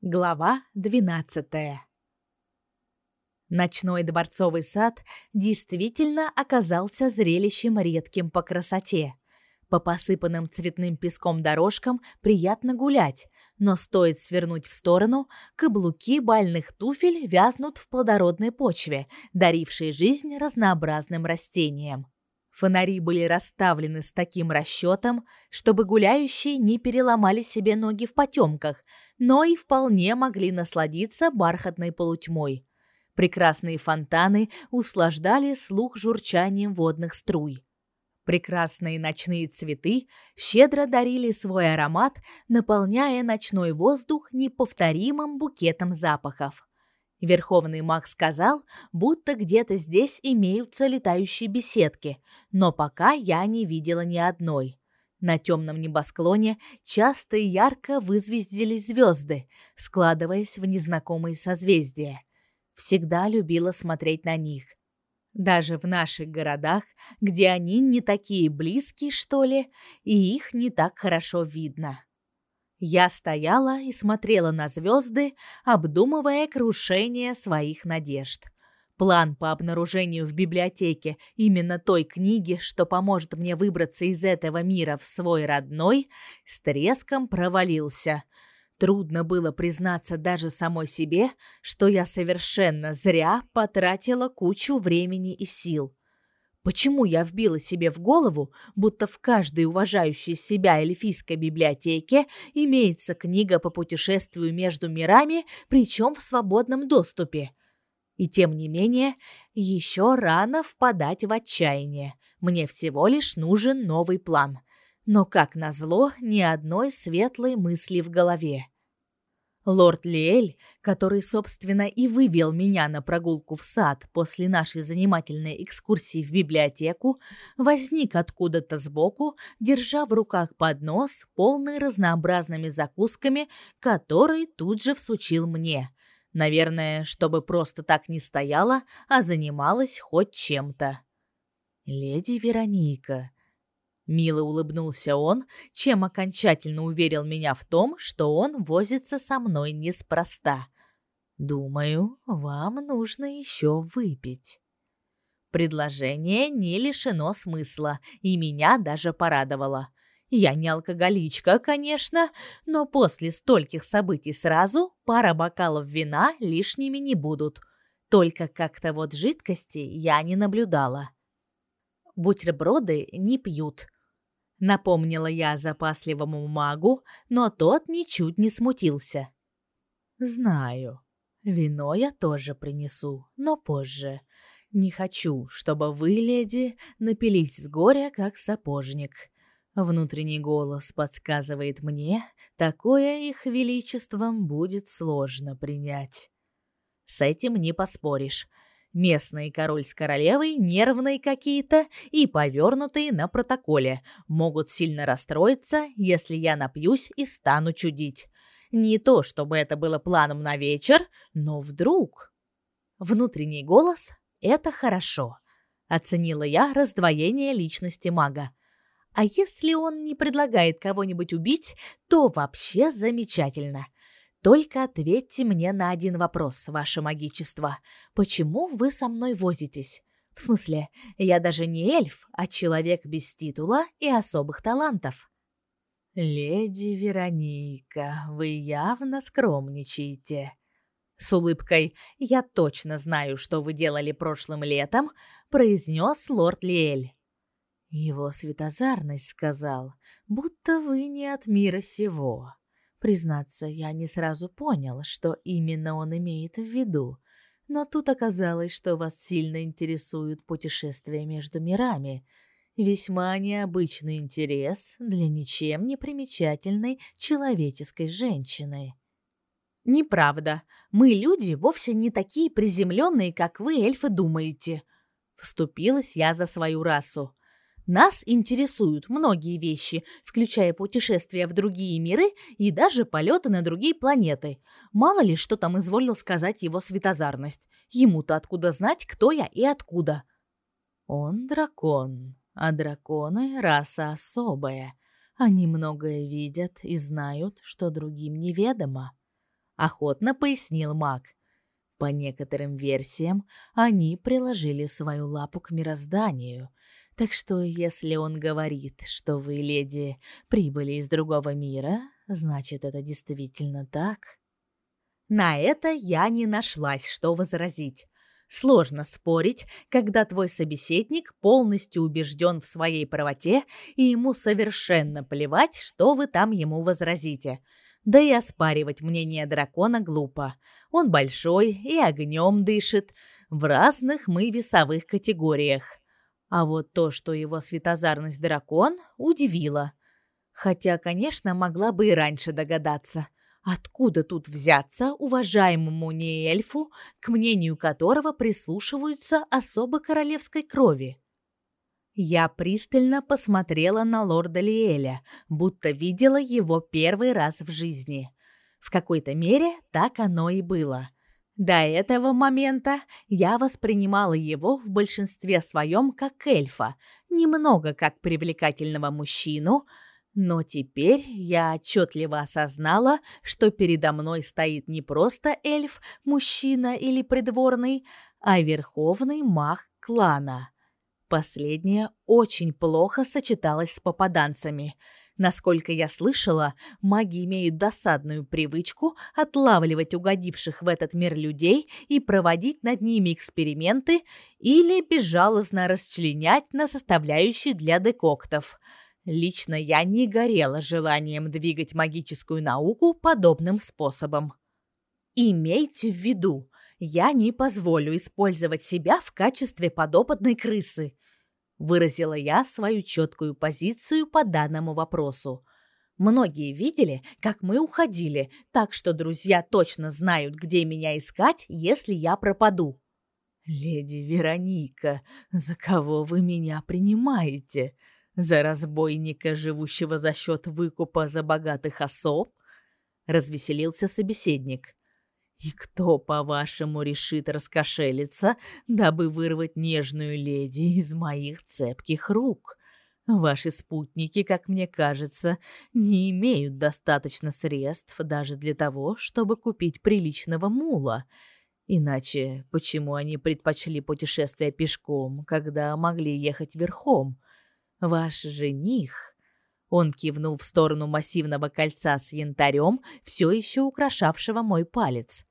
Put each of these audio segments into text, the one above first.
Глава 12. Ночной дворцовый сад действительно оказался зрелищем редким по красоте. По посыпанным цветным песком дорожкам приятно гулять, но стоит свернуть в сторону, каблуки бальных туфель вязнут в плодородной почве, дарившей жизнь разнообразным растениям. Фонари были расставлены с таким расчетом, чтобы гуляющие не переломали себе ноги в потемках, но и вполне могли насладиться бархатной полутьмой. Прекрасные фонтаны услаждали слух журчанием водных струй. Прекрасные ночные цветы щедро дарили свой аромат, наполняя ночной воздух неповторимым букетом запахов. Верховный маг сказал, будто где-то здесь имеются летающие беседки, но пока я не видела ни одной. На темном небосклоне часто и ярко вызвездились звезды, складываясь в незнакомые созвездия. Всегда любила смотреть на них. Даже в наших городах, где они не такие близкие, что ли, и их не так хорошо видно. Я стояла и смотрела на звезды, обдумывая крушение своих надежд. План по обнаружению в библиотеке именно той книги, что поможет мне выбраться из этого мира в свой родной, с треском провалился. Трудно было признаться даже самой себе, что я совершенно зря потратила кучу времени и сил. Почему я вбила себе в голову, будто в каждой уважающей себя эльфийской библиотеке имеется книга по путешествию между мирами, причем в свободном доступе? И тем не менее, еще рано впадать в отчаяние. Мне всего лишь нужен новый план. Но, как назло, ни одной светлой мысли в голове. Лорд Лиэль, который, собственно, и вывел меня на прогулку в сад после нашей занимательной экскурсии в библиотеку, возник откуда-то сбоку, держа в руках поднос, полный разнообразными закусками, который тут же всучил мне. Наверное, чтобы просто так не стояла, а занималась хоть чем-то. «Леди Вероника», Мило улыбнулся он, чем окончательно уверил меня в том, что он возится со мной неспроста. Думаю, вам нужно еще выпить. Предложение не лишено смысла, и меня даже порадовало. Я не алкоголичка, конечно, но после стольких событий сразу пара бокалов вина лишними не будут. Только как-то вот жидкости я не наблюдала. Бутерброды не пьют, Напомнила я запасливому магу, но тот ничуть не смутился. Знаю. Вино я тоже принесу, но позже. Не хочу, чтобы вы, леди, напились с горя, как сапожник. Внутренний голос подсказывает мне, такое их величеством будет сложно принять. С этим не поспоришь. Местные король с королевой нервные какие-то и повернутые на протоколе. Могут сильно расстроиться, если я напьюсь и стану чудить. Не то, чтобы это было планом на вечер, но вдруг... Внутренний голос — это хорошо. Оценила я раздвоение личности мага. А если он не предлагает кого-нибудь убить, то вообще замечательно — только ответьте мне на один вопрос, ваше магичество. Почему вы со мной возитесь? В смысле, я даже не эльф, а человек без титула и особых талантов. Леди Вероника, вы явно скромничаете. С улыбкой «Я точно знаю, что вы делали прошлым летом», произнес лорд Лиэль. Его светозарность сказал, будто вы не от мира сего. Признаться, я не сразу понял, что именно он имеет в виду. Но тут оказалось, что вас сильно интересуют путешествия между мирами. Весьма необычный интерес для ничем не примечательной человеческой женщины. Неправда. Мы, люди, вовсе не такие приземленные, как вы, эльфы, думаете. Вступилась я за свою расу. Нас интересуют многие вещи, включая путешествия в другие миры и даже полеты на другие планеты. Мало ли, что там изволил сказать его светозарность. Ему-то откуда знать, кто я и откуда. Он дракон, а драконы — раса особая. Они многое видят и знают, что другим неведомо. охотно пояснил маг. По некоторым версиям, они приложили свою лапу к мирозданию. Так что, если он говорит, что вы, леди, прибыли из другого мира, значит, это действительно так. На это я не нашлась, что возразить. Сложно спорить, когда твой собеседник полностью убежден в своей правоте, и ему совершенно плевать, что вы там ему возразите. Да и оспаривать мнение дракона глупо. Он большой и огнем дышит. В разных мы весовых категориях. А вот то, что его светозарность дракон, удивило. Хотя, конечно, могла бы и раньше догадаться. Откуда тут взяться уважаемому неэльфу, к мнению которого прислушиваются особо королевской крови? Я пристально посмотрела на лорда Лиэля, будто видела его первый раз в жизни. В какой-то мере так оно и было. До этого момента я воспринимала его в большинстве своем как эльфа, немного как привлекательного мужчину – но теперь я отчетливо осознала, что передо мной стоит не просто эльф, мужчина или придворный, а верховный маг клана. Последнее очень плохо сочеталось с попаданцами. Насколько я слышала, маги имеют досадную привычку отлавливать угодивших в этот мир людей и проводить над ними эксперименты или безжалостно расчленять на составляющие для декоктов – Лично я не горела желанием двигать магическую науку подобным способом. Имейте в виду, я не позволю использовать себя в качестве подопытной крысы, выразила я свою четкую позицию по данному вопросу. Многие видели, как мы уходили, так что друзья точно знают, где меня искать, если я пропаду. Леди Вероника, за кого вы меня принимаете? За разбойника, живущего за счет выкупа за богатых особ? Развеселился собеседник. И кто, по-вашему, решит раскошелиться, дабы вырвать нежную леди из моих цепких рук? Ваши спутники, как мне кажется, не имеют достаточно средств даже для того, чтобы купить приличного мула. Иначе почему они предпочли путешествие пешком, когда могли ехать верхом? Ваш жених, он кивнул в сторону массивного кольца с янтарем, все еще украшавшего мой палец.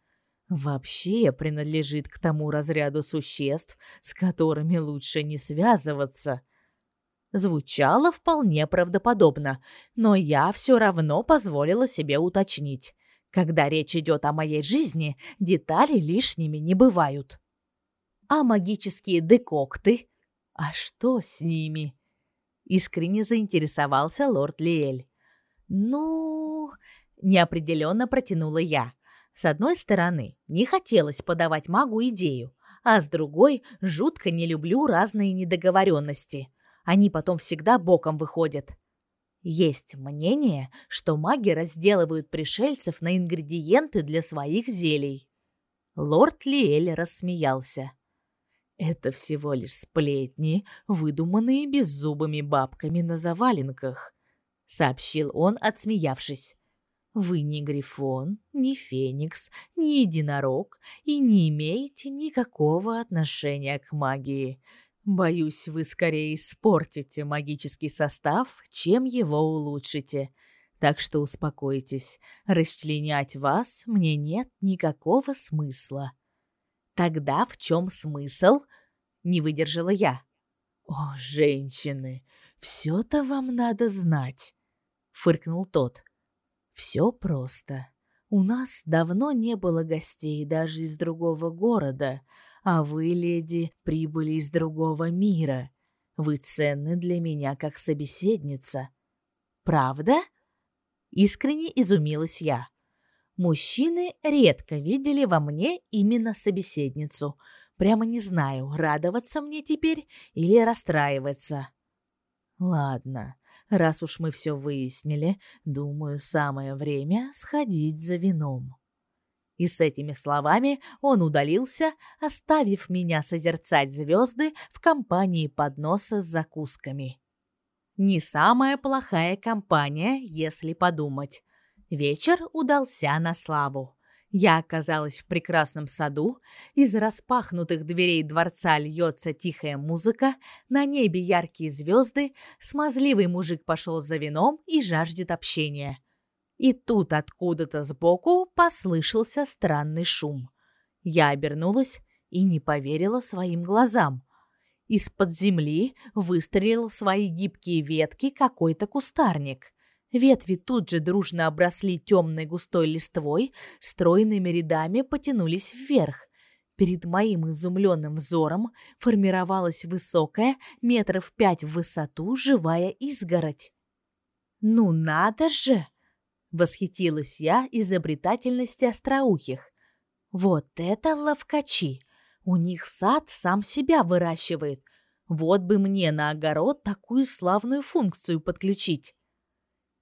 Вообще принадлежит к тому разряду существ, с которыми лучше не связываться. Звучало вполне правдоподобно, но я все равно позволила себе уточнить. Когда речь идет о моей жизни, детали лишними не бывают. А магические декокты? А что с ними? искренне заинтересовался лорд Лиэль. Ну, неопределенно протянула я. С одной стороны, не хотелось подавать магу идею, а с другой, жутко не люблю разные недоговоренности. Они потом всегда боком выходят. Есть мнение, что маги разделывают пришельцев на ингредиенты для своих зелий. Лорд Лиэль рассмеялся. Это всего лишь сплетни, выдуманные беззубыми бабками на заваленках, сообщил он, отсмеявшись. Вы не грифон, не феникс, не единорог и не имеете никакого отношения к магии. Боюсь, вы скорее испортите магический состав, чем его улучшите. Так что успокойтесь, расчленять вас мне нет никакого смысла. Тогда в чем смысл? Не выдержала я. О, женщины, все-то вам надо знать, фыркнул тот. Все просто. У нас давно не было гостей даже из другого города, а вы, леди, прибыли из другого мира. Вы ценны для меня как собеседница. Правда? Искренне изумилась я. Мужчины редко видели во мне именно собеседницу. Прямо не знаю, радоваться мне теперь или расстраиваться. Ладно, раз уж мы все выяснили, думаю, самое время сходить за вином. И с этими словами он удалился, оставив меня созерцать звезды в компании подноса с закусками. Не самая плохая компания, если подумать. Вечер удался на славу. Я оказалась в прекрасном саду, из распахнутых дверей дворца льется тихая музыка, на небе яркие звезды, смазливый мужик пошел за вином и жаждет общения. И тут откуда-то сбоку послышался странный шум. Я обернулась и не поверила своим глазам. Из-под земли выстрелил свои гибкие ветки какой-то кустарник. Ветви тут же дружно обросли темной густой листвой, стройными рядами потянулись вверх. Перед моим изумленным взором формировалась высокая, метров пять в высоту, живая изгородь. «Ну надо же!» — восхитилась я изобретательности остроухих. «Вот это ловкачи! У них сад сам себя выращивает. Вот бы мне на огород такую славную функцию подключить!»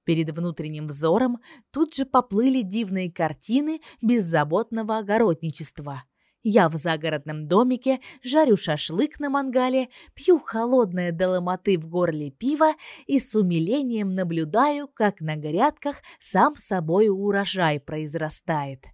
Перед внутренним взором тут же поплыли дивные картины беззаботного огородничества. Я в загородном домике жарю шашлык на мангале, пью холодное до ломоты в горле пиво и с умилением наблюдаю, как на грядках сам собой урожай произрастает.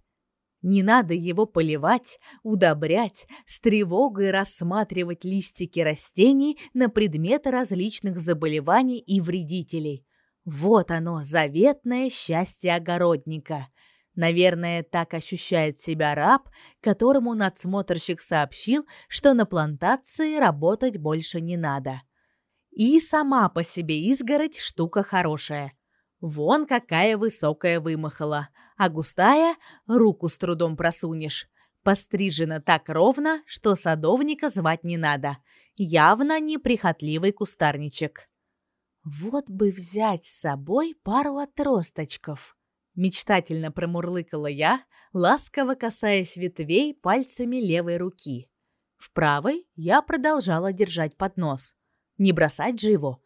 Не надо его поливать, удобрять, с тревогой рассматривать листики растений на предмет различных заболеваний и вредителей. Вот оно, заветное счастье огородника. Наверное, так ощущает себя раб, которому надсмотрщик сообщил, что на плантации работать больше не надо. И сама по себе изгородь штука хорошая. Вон какая высокая вымахала, а густая руку с трудом просунешь. Пострижена так ровно, что садовника звать не надо. Явно неприхотливый кустарничек. Вот бы взять с собой пару отросточков. Мечтательно промурлыкала я, ласково касаясь ветвей пальцами левой руки. В правой я продолжала держать поднос. Не бросать же его.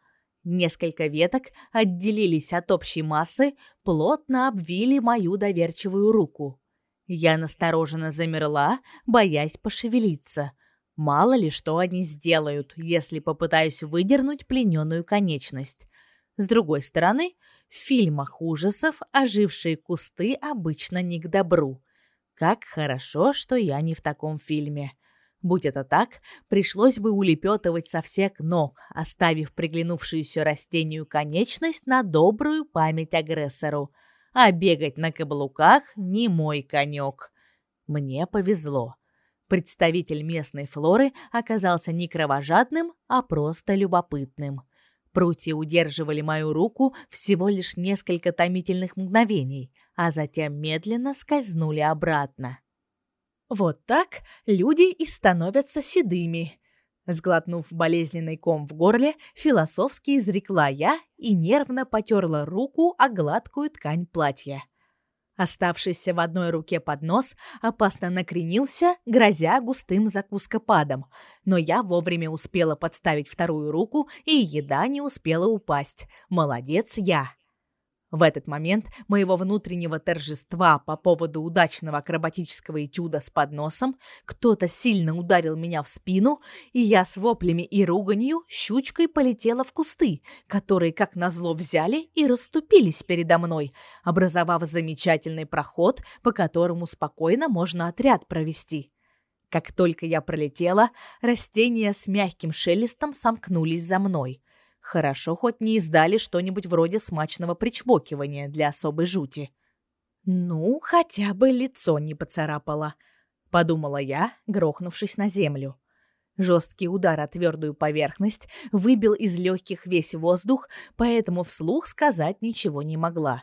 Несколько веток отделились от общей массы, плотно обвили мою доверчивую руку. Я настороженно замерла, боясь пошевелиться — Мало ли что они сделают, если попытаюсь выдернуть плененную конечность. С другой стороны, в фильмах ужасов ожившие кусты обычно не к добру. Как хорошо, что я не в таком фильме. Будь это так, пришлось бы улепетывать со всех ног, оставив приглянувшуюся растению конечность на добрую память агрессору. А бегать на каблуках не мой конек. Мне повезло. Представитель местной флоры оказался не кровожадным, а просто любопытным. Прутья удерживали мою руку всего лишь несколько томительных мгновений, а затем медленно скользнули обратно. Вот так люди и становятся седыми. Сглотнув болезненный ком в горле, философски изрекла я и нервно потерла руку о гладкую ткань платья. Оставшийся в одной руке поднос опасно накренился, грозя густым закускопадом, но я вовремя успела подставить вторую руку, и еда не успела упасть. Молодец я. В этот момент моего внутреннего торжества по поводу удачного акробатического этюда с подносом кто-то сильно ударил меня в спину, и я с воплями и руганью щучкой полетела в кусты, которые, как назло, взяли и расступились передо мной, образовав замечательный проход, по которому спокойно можно отряд провести. Как только я пролетела, растения с мягким шелестом сомкнулись за мной. Хорошо хоть не издали что-нибудь вроде смачного причмокивания для особой жути. Ну, хотя бы лицо не поцарапало, подумала я, грохнувшись на землю. Жесткий удар о твердую поверхность выбил из легких весь воздух, поэтому вслух сказать ничего не могла.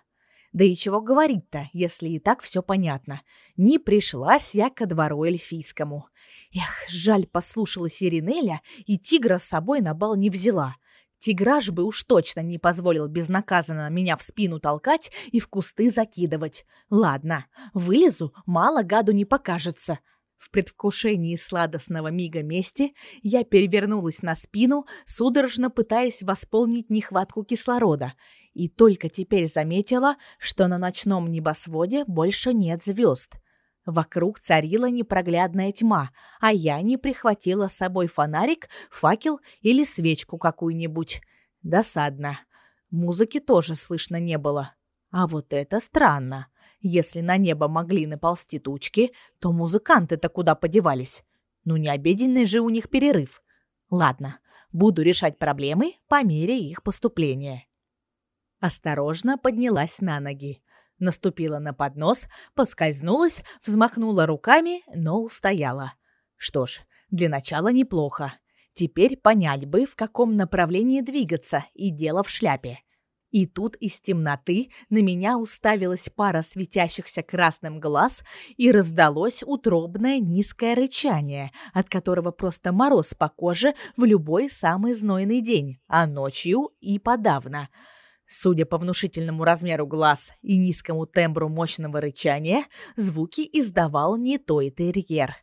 Да и чего говорить-то, если и так все понятно. Не пришлась я ко двору эльфийскому. Эх, жаль, послушалась Иринеля и тигра с собой на бал не взяла. Тиграж бы уж точно не позволил безнаказанно меня в спину толкать и в кусты закидывать. Ладно, вылезу, мало гаду не покажется. В предвкушении сладостного мига мести я перевернулась на спину, судорожно пытаясь восполнить нехватку кислорода, и только теперь заметила, что на ночном небосводе больше нет звезд. Вокруг царила непроглядная тьма, а я не прихватила с собой фонарик, факел или свечку какую-нибудь. Досадно. Музыки тоже слышно не было. А вот это странно. Если на небо могли наползти тучки, то музыканты-то куда подевались? Ну не обеденный же у них перерыв. Ладно, буду решать проблемы по мере их поступления. Осторожно поднялась на ноги. Наступила на поднос, поскользнулась, взмахнула руками, но устояла. Что ж, для начала неплохо. Теперь понять бы, в каком направлении двигаться, и дело в шляпе. И тут из темноты на меня уставилась пара светящихся красным глаз и раздалось утробное низкое рычание, от которого просто мороз по коже в любой самый знойный день, а ночью и подавно. Судя по внушительному размеру глаз и низкому тембру мощного рычания, звуки издавал не той терьер.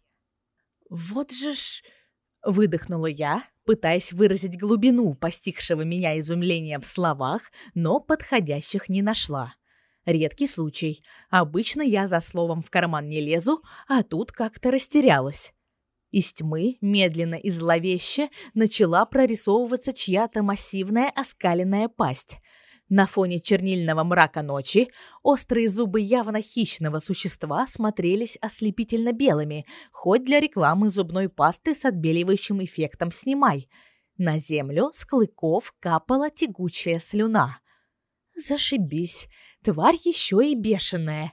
«Вот же ж...» — выдохнула я, пытаясь выразить глубину постигшего меня изумления в словах, но подходящих не нашла. Редкий случай. Обычно я за словом в карман не лезу, а тут как-то растерялась. Из тьмы, медленно и зловеще, начала прорисовываться чья-то массивная оскаленная пасть — на фоне чернильного мрака ночи острые зубы явно хищного существа смотрелись ослепительно белыми, хоть для рекламы зубной пасты с отбеливающим эффектом снимай. На землю с клыков капала тягучая слюна. Зашибись, тварь еще и бешеная.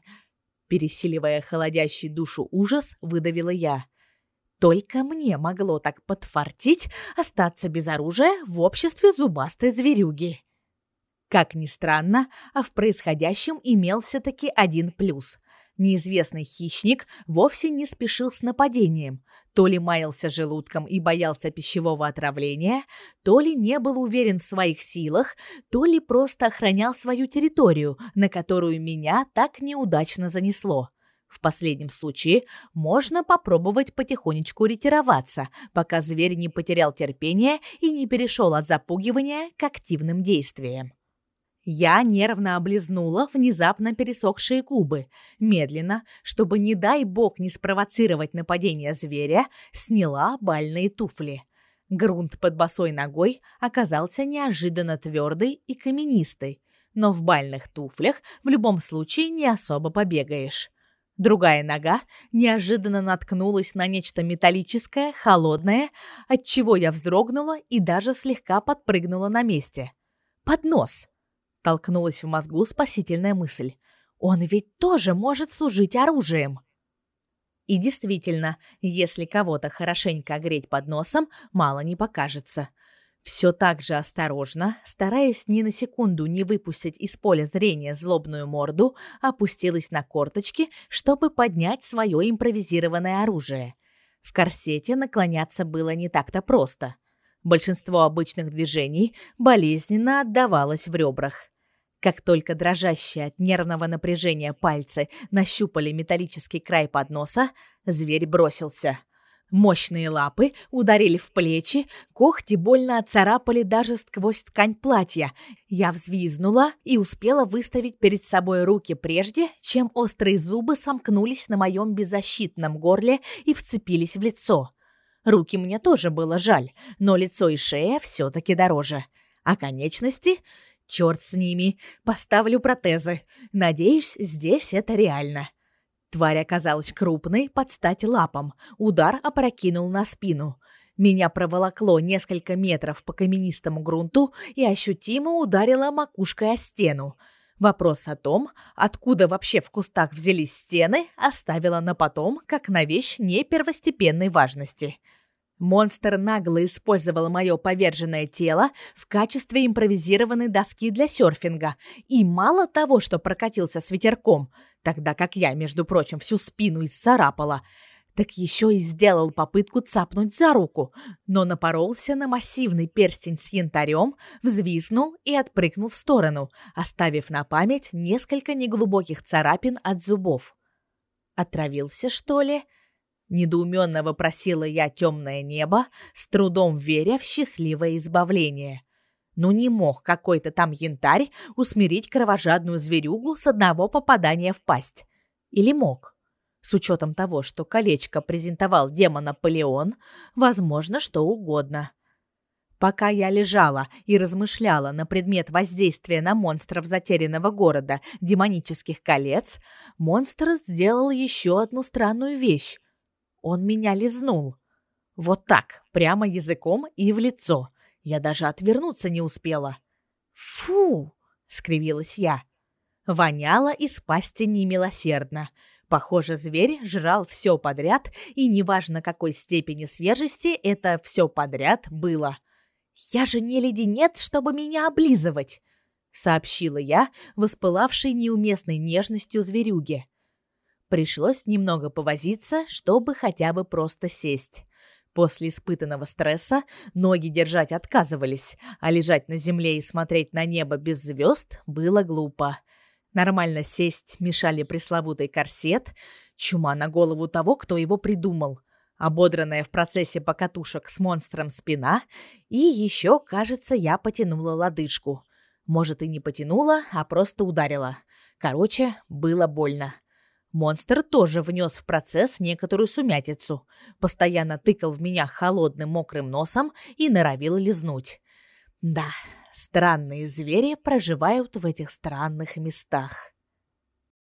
Пересиливая холодящий душу ужас, выдавила я. Только мне могло так подфартить остаться без оружия в обществе зубастой зверюги. Как ни странно, а в происходящем имелся таки один плюс. Неизвестный хищник вовсе не спешил с нападением. То ли маялся желудком и боялся пищевого отравления, то ли не был уверен в своих силах, то ли просто охранял свою территорию, на которую меня так неудачно занесло. В последнем случае можно попробовать потихонечку ретироваться, пока зверь не потерял терпение и не перешел от запугивания к активным действиям. Я нервно облизнула внезапно пересохшие губы, медленно, чтобы не дай бог не спровоцировать нападение зверя, сняла бальные туфли. Грунт под босой ногой оказался неожиданно твердый и каменистый, но в бальных туфлях в любом случае не особо побегаешь. Другая нога неожиданно наткнулась на нечто металлическое, холодное, от чего я вздрогнула и даже слегка подпрыгнула на месте. Поднос. Толкнулась в мозгу спасительная мысль. Он ведь тоже может служить оружием. И действительно, если кого-то хорошенько огреть под носом, мало не покажется. Все так же осторожно, стараясь ни на секунду не выпустить из поля зрения злобную морду, опустилась на корточки, чтобы поднять свое импровизированное оружие. В корсете наклоняться было не так-то просто. Большинство обычных движений болезненно отдавалось в ребрах. Как только дрожащие от нервного напряжения пальцы нащупали металлический край подноса, зверь бросился. Мощные лапы ударили в плечи, когти больно отцарапали даже сквозь ткань платья. Я взвизнула и успела выставить перед собой руки прежде, чем острые зубы сомкнулись на моем беззащитном горле и вцепились в лицо. Руки мне тоже было жаль, но лицо и шея все-таки дороже. А конечности Черт с ними, поставлю протезы. Надеюсь, здесь это реально. Тварь оказалась крупной, под стать лапам. Удар опрокинул на спину. Меня проволокло несколько метров по каменистому грунту и ощутимо ударило макушкой о стену. Вопрос о том, откуда вообще в кустах взялись стены, оставила на потом, как на вещь не первостепенной важности. Монстр нагло использовал мое поверженное тело в качестве импровизированной доски для серфинга. И мало того, что прокатился с ветерком, тогда как я, между прочим, всю спину исцарапала, так еще и сделал попытку цапнуть за руку, но напоролся на массивный перстень с янтарем, взвизнул и отпрыгнул в сторону, оставив на память несколько неглубоких царапин от зубов. Отравился, что ли? — Недоуменно вопросила я темное небо, с трудом веря в счастливое избавление. Ну не мог какой-то там янтарь усмирить кровожадную зверюгу с одного попадания в пасть. Или мог? С учетом того, что колечко презентовал демон Наполеон, возможно, что угодно. Пока я лежала и размышляла на предмет воздействия на монстров затерянного города демонических колец, монстр сделал еще одну странную вещь. Он меня лизнул. Вот так, прямо языком и в лицо. Я даже отвернуться не успела. «Фу!» — скривилась я. Воняло из пасти немилосердно. Похоже, зверь жрал все подряд, и неважно какой степени свежести это все подряд было. «Я же не леденец, чтобы меня облизывать!» — сообщила я, воспылавшей неуместной нежностью зверюге. Пришлось немного повозиться, чтобы хотя бы просто сесть. После испытанного стресса ноги держать отказывались, а лежать на земле и смотреть на небо без звезд было глупо. Нормально сесть мешали пресловутый корсет, чума на голову того, кто его придумал, ободранная в процессе покатушек с монстром спина, и еще, кажется, я потянула лодыжку. Может, и не потянула, а просто ударила. Короче, было больно. Монстр тоже внес в процесс некоторую сумятицу. Постоянно тыкал в меня холодным мокрым носом и норовил лизнуть. Да, Странные звери проживают в этих странных местах.